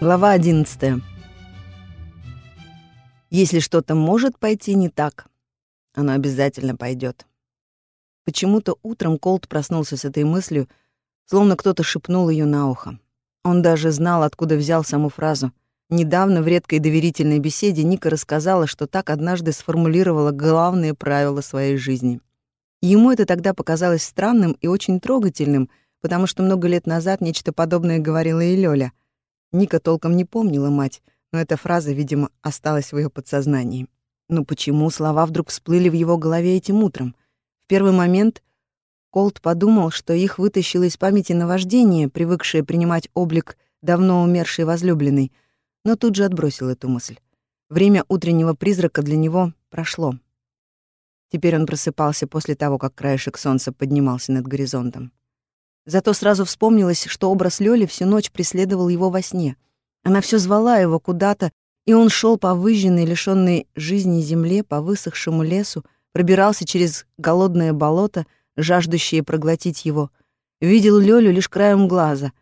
Глава 11. Если что-то может пойти не так, оно обязательно пойдет. Почему-то утром Колт проснулся с этой мыслью, словно кто-то шепнул ее на ухо. Он даже знал, откуда взял саму фразу. Недавно в редкой доверительной беседе Ника рассказала, что так однажды сформулировала главные правила своей жизни. Ему это тогда показалось странным и очень трогательным, потому что много лет назад нечто подобное говорила и Лёля — Ника толком не помнила мать, но эта фраза, видимо, осталась в ее подсознании. Но почему слова вдруг всплыли в его голове этим утром? В первый момент Колт подумал, что их вытащило из памяти наваждение, привыкшее принимать облик давно умершей возлюбленной, но тут же отбросил эту мысль. Время утреннего призрака для него прошло. Теперь он просыпался после того, как краешек солнца поднимался над горизонтом. Зато сразу вспомнилось, что образ Лёли всю ночь преследовал его во сне. Она все звала его куда-то, и он шел по выжженной, лишённой жизни земле, по высохшему лесу, пробирался через голодное болото, жаждущее проглотить его. Видел Лёлю лишь краем глаза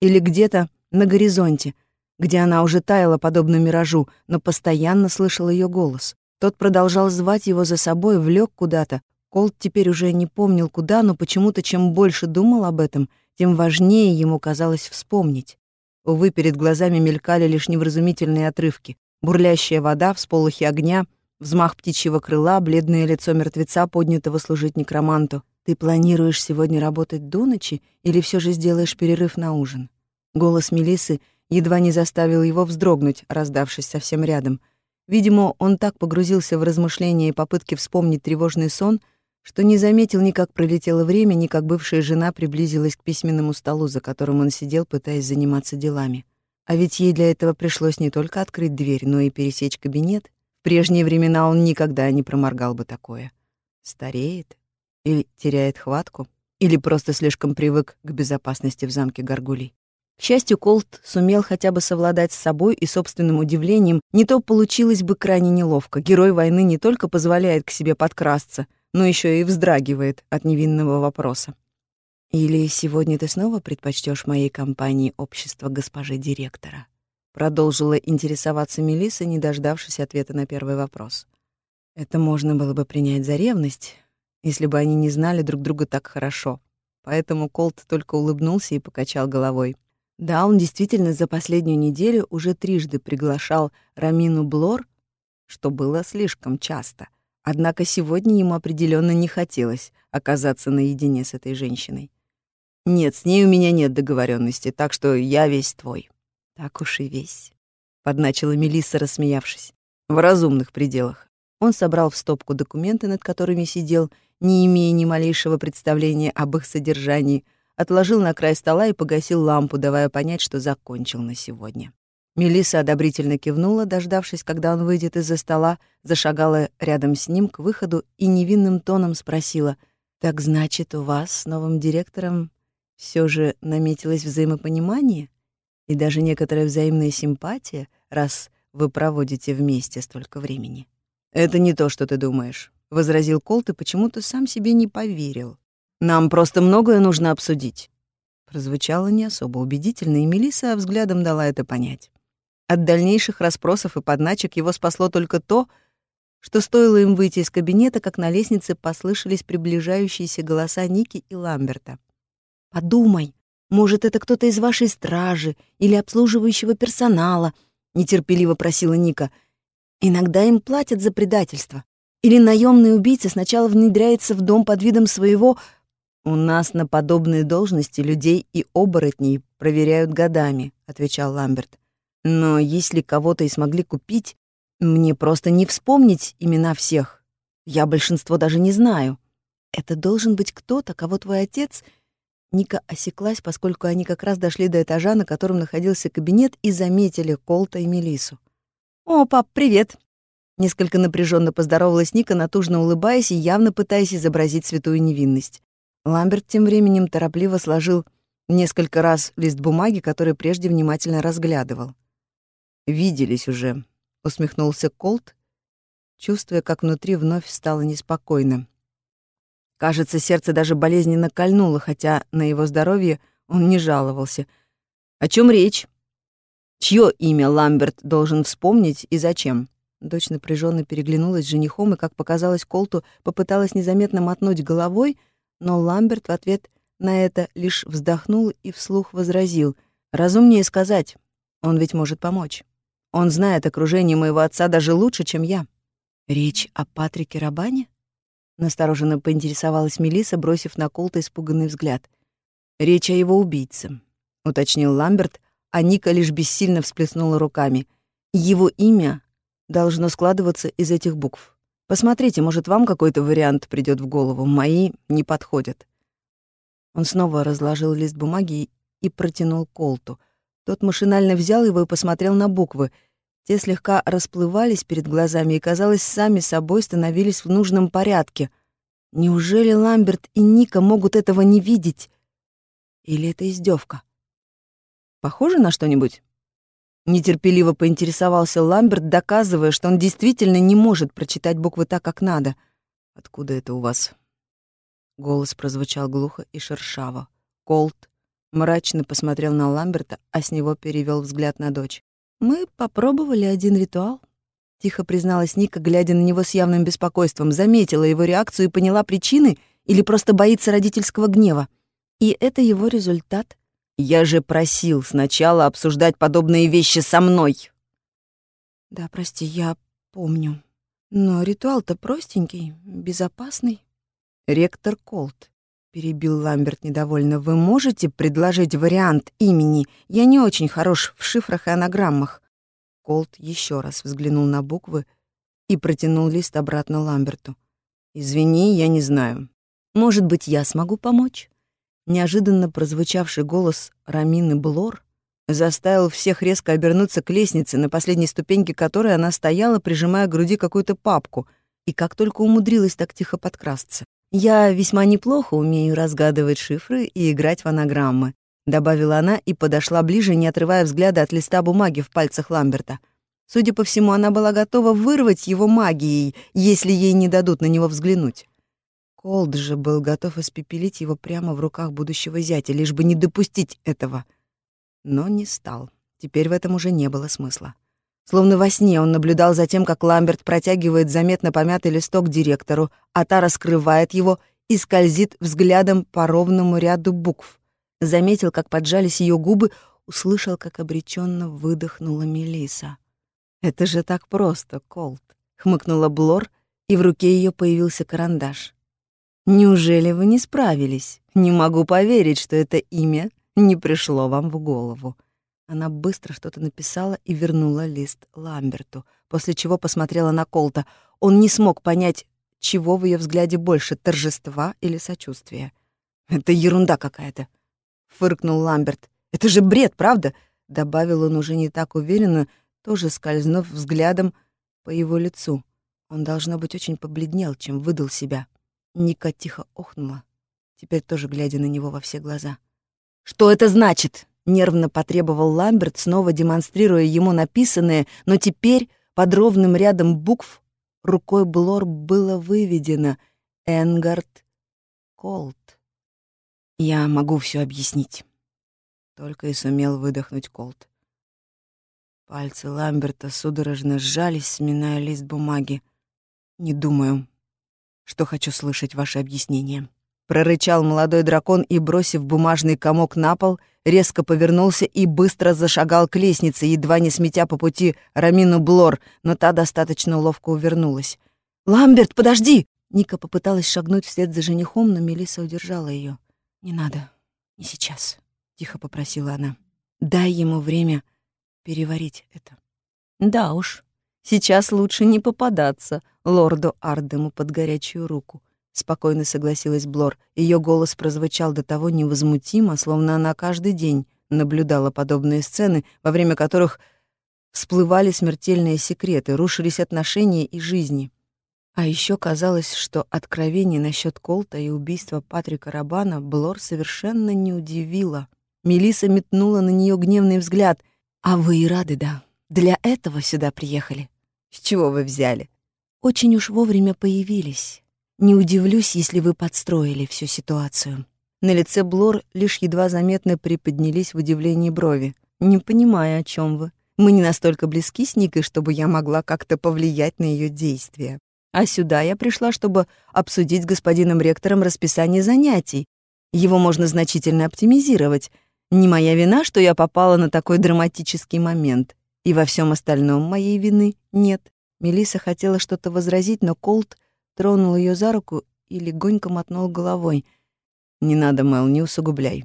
или где-то на горизонте, где она уже таяла подобно миражу, но постоянно слышал ее голос. Тот продолжал звать его за собой, влек куда-то, Колт теперь уже не помнил куда, но почему-то чем больше думал об этом, тем важнее ему казалось вспомнить. Увы, перед глазами мелькали лишь невразумительные отрывки. Бурлящая вода, всполохи огня, взмах птичьего крыла, бледное лицо мертвеца, поднятого служить некроманту. «Ты планируешь сегодня работать до ночи или все же сделаешь перерыв на ужин?» Голос Мелисы едва не заставил его вздрогнуть, раздавшись совсем рядом. Видимо, он так погрузился в размышления и попытки вспомнить тревожный сон — что не заметил ни как пролетело время, ни как бывшая жена приблизилась к письменному столу, за которым он сидел, пытаясь заниматься делами. А ведь ей для этого пришлось не только открыть дверь, но и пересечь кабинет. В прежние времена он никогда не проморгал бы такое. Стареет? Или теряет хватку? Или просто слишком привык к безопасности в замке Гаргулей? К счастью, Колт сумел хотя бы совладать с собой и собственным удивлением, не то получилось бы крайне неловко. Герой войны не только позволяет к себе подкрасться — но еще и вздрагивает от невинного вопроса. «Или сегодня ты снова предпочтешь моей компании общество госпожи директора?» Продолжила интересоваться Мелисса, не дождавшись ответа на первый вопрос. Это можно было бы принять за ревность, если бы они не знали друг друга так хорошо. Поэтому Колт только улыбнулся и покачал головой. Да, он действительно за последнюю неделю уже трижды приглашал Рамину Блор, что было слишком часто. Однако сегодня ему определенно не хотелось оказаться наедине с этой женщиной. Нет, с ней у меня нет договоренности, так что я весь твой. Так уж и весь, подначила Мелисса, рассмеявшись. В разумных пределах. Он собрал в стопку документы, над которыми сидел, не имея ни малейшего представления об их содержании, отложил на край стола и погасил лампу, давая понять, что закончил на сегодня. Мелисса одобрительно кивнула, дождавшись, когда он выйдет из-за стола, зашагала рядом с ним к выходу и невинным тоном спросила, «Так значит, у вас с новым директором все же наметилось взаимопонимание и даже некоторая взаимная симпатия, раз вы проводите вместе столько времени?» «Это не то, что ты думаешь», — возразил Колт и почему-то сам себе не поверил. «Нам просто многое нужно обсудить». Прозвучало не особо убедительно, и Мелисса взглядом дала это понять. От дальнейших расспросов и подначек его спасло только то, что стоило им выйти из кабинета, как на лестнице послышались приближающиеся голоса Ники и Ламберта. «Подумай, может, это кто-то из вашей стражи или обслуживающего персонала», — нетерпеливо просила Ника. «Иногда им платят за предательство. Или наемный убийца сначала внедряется в дом под видом своего...» «У нас на подобные должности людей и оборотней проверяют годами», — отвечал Ламберт. Но если кого-то и смогли купить, мне просто не вспомнить имена всех. Я большинство даже не знаю. Это должен быть кто-то, кого твой отец... Ника осеклась, поскольку они как раз дошли до этажа, на котором находился кабинет, и заметили Колта и Мелису. «О, пап, привет!» Несколько напряженно поздоровалась Ника, натужно улыбаясь и явно пытаясь изобразить святую невинность. Ламберт тем временем торопливо сложил несколько раз лист бумаги, который прежде внимательно разглядывал. «Виделись уже», — усмехнулся Колт, чувствуя, как внутри вновь стало неспокойно. Кажется, сердце даже болезненно кольнуло, хотя на его здоровье он не жаловался. «О чем речь?» Чье имя Ламберт должен вспомнить и зачем? Дочь напряженно переглянулась с женихом и, как показалось Колту, попыталась незаметно мотнуть головой, но Ламберт в ответ на это лишь вздохнул и вслух возразил. «Разумнее сказать, он ведь может помочь. Он знает окружение моего отца даже лучше, чем я». «Речь о Патрике Рабане?» Настороженно поинтересовалась Мелиса, бросив на Колта испуганный взгляд. «Речь о его убийце», — уточнил Ламберт, а Ника лишь бессильно всплеснула руками. «Его имя должно складываться из этих букв. Посмотрите, может, вам какой-то вариант придет в голову. Мои не подходят». Он снова разложил лист бумаги и протянул Колту. Тот машинально взял его и посмотрел на буквы. Те слегка расплывались перед глазами и, казалось, сами собой становились в нужном порядке. Неужели Ламберт и Ника могут этого не видеть? Или это издевка? Похоже на что-нибудь? Нетерпеливо поинтересовался Ламберт, доказывая, что он действительно не может прочитать буквы так, как надо. «Откуда это у вас?» Голос прозвучал глухо и шершаво. Колт мрачно посмотрел на Ламберта, а с него перевел взгляд на дочь. «Мы попробовали один ритуал», — тихо призналась Ника, глядя на него с явным беспокойством, заметила его реакцию и поняла причины или просто боится родительского гнева. И это его результат. Я же просил сначала обсуждать подобные вещи со мной. Да, прости, я помню. Но ритуал-то простенький, безопасный. Ректор Колт. Перебил Ламберт недовольно. «Вы можете предложить вариант имени? Я не очень хорош в шифрах и анаграммах». Колт еще раз взглянул на буквы и протянул лист обратно Ламберту. «Извини, я не знаю. Может быть, я смогу помочь?» Неожиданно прозвучавший голос Рамины Блор заставил всех резко обернуться к лестнице, на последней ступеньке которой она стояла, прижимая к груди какую-то папку, и как только умудрилась так тихо подкрасться. «Я весьма неплохо умею разгадывать шифры и играть в анаграммы», добавила она и подошла ближе, не отрывая взгляда от листа бумаги в пальцах Ламберта. Судя по всему, она была готова вырвать его магией, если ей не дадут на него взглянуть. Колд же был готов испепелить его прямо в руках будущего зятя, лишь бы не допустить этого. Но не стал. Теперь в этом уже не было смысла. Словно во сне он наблюдал за тем, как Ламберт протягивает заметно помятый листок директору, а та раскрывает его и скользит взглядом по ровному ряду букв. Заметил, как поджались ее губы, услышал, как обреченно выдохнула Мелиса. «Это же так просто, Колт», — хмыкнула Блор, и в руке ее появился карандаш. Неужели вы не справились? Не могу поверить, что это имя не пришло вам в голову. Она быстро что-то написала и вернула лист Ламберту, после чего посмотрела на Колта. Он не смог понять, чего в ее взгляде больше, торжества или сочувствия. «Это ерунда какая-то», — фыркнул Ламберт. «Это же бред, правда?» — добавил он уже не так уверенно, тоже скользнув взглядом по его лицу. Он, должно быть, очень побледнел, чем выдал себя. Ника тихо охнула, теперь тоже глядя на него во все глаза. «Что это значит?» — нервно потребовал Ламберт, снова демонстрируя ему написанное, но теперь под ровным рядом букв рукой Блор было выведено «Энгард Колт». «Я могу все объяснить», — только и сумел выдохнуть Колт. Пальцы Ламберта судорожно сжались, сминая лист бумаги. «Не думаю, что хочу слышать ваше объяснение». Прорычал молодой дракон и, бросив бумажный комок на пол, резко повернулся и быстро зашагал к лестнице, едва не сметя по пути Рамину Блор, но та достаточно ловко увернулась. «Ламберт, подожди!» Ника попыталась шагнуть вслед за женихом, но Мелисса удержала ее. «Не надо, не сейчас», — тихо попросила она. «Дай ему время переварить это». «Да уж, сейчас лучше не попадаться», лорду Ардему под горячую руку. Спокойно согласилась Блор. Ее голос прозвучал до того невозмутимо, словно она каждый день наблюдала подобные сцены, во время которых всплывали смертельные секреты, рушились отношения и жизни. А еще казалось, что откровение насчет Колта и убийства Патрика Рабана Блор совершенно не удивило. Мелиса метнула на нее гневный взгляд. «А вы и рады, да? Для этого сюда приехали?» «С чего вы взяли?» Очень уж вовремя появились. Не удивлюсь, если вы подстроили всю ситуацию. На лице Блор лишь едва заметно приподнялись в удивлении брови. «Не понимаю, о чем вы. Мы не настолько близки с Никой, чтобы я могла как-то повлиять на ее действия. А сюда я пришла, чтобы обсудить с господином ректором расписание занятий. Его можно значительно оптимизировать. Не моя вина, что я попала на такой драматический момент. И во всем остальном моей вины нет. Мелиса хотела что-то возразить, но Колт тронул ее за руку и легонько мотнул головой. «Не надо, Мэл, не усугубляй.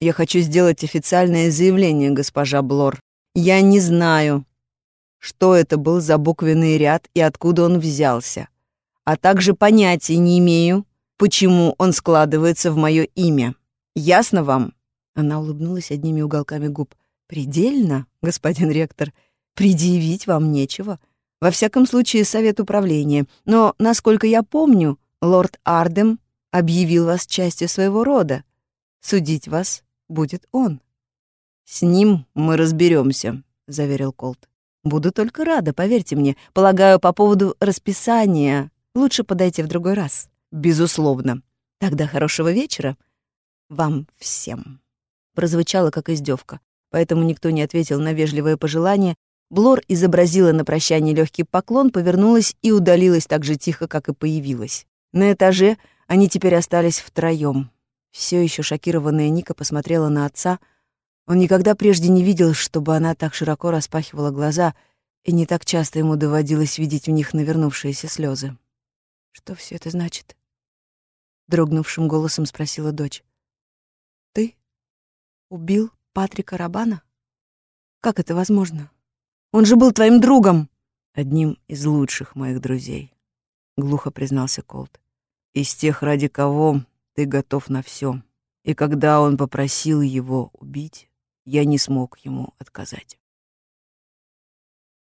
Я хочу сделать официальное заявление, госпожа Блор. Я не знаю, что это был за буквенный ряд и откуда он взялся, а также понятия не имею, почему он складывается в мое имя. Ясно вам?» Она улыбнулась одними уголками губ. «Предельно, господин ректор. Предъявить вам нечего. Во всяком случае, совет управления. Но, насколько я помню, лорд Ардем объявил вас частью своего рода. Судить вас будет он». «С ним мы разберемся, заверил Колт. «Буду только рада, поверьте мне. Полагаю, по поводу расписания лучше подойти в другой раз». «Безусловно. Тогда хорошего вечера вам всем». Прозвучало как издевка, поэтому никто не ответил на вежливое пожелание. Блор изобразила на прощание легкий поклон, повернулась и удалилась так же тихо, как и появилась. На этаже они теперь остались втроем. Все еще шокированная Ника посмотрела на отца — он никогда прежде не видел, чтобы она так широко распахивала глаза, и не так часто ему доводилось видеть в них навернувшиеся слезы. «Что все это значит?» — дрогнувшим голосом спросила дочь. «Ты убил Патрика Рабана? Как это возможно? Он же был твоим другом!» «Одним из лучших моих друзей», — глухо признался Колт. «Из тех, ради кого ты готов на все. И когда он попросил его убить, я не смог ему отказать.